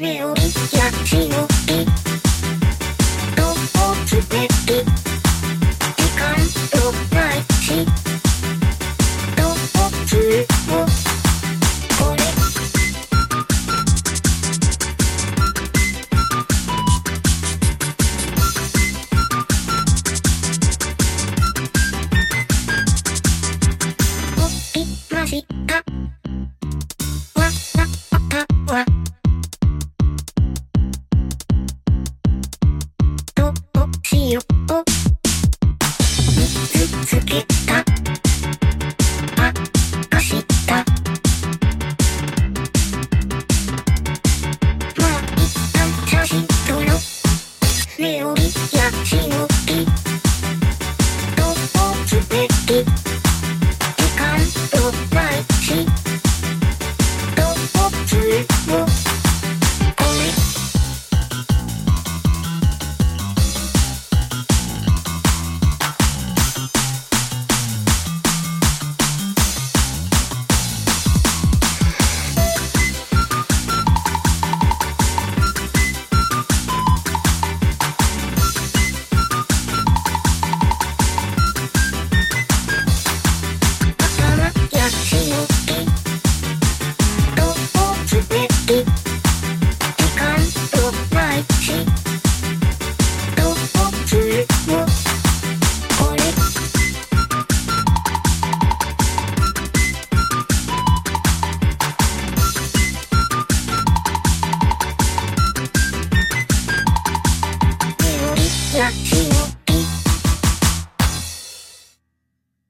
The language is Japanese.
どを見すべき時間ないしどうするこれ起きました she will back.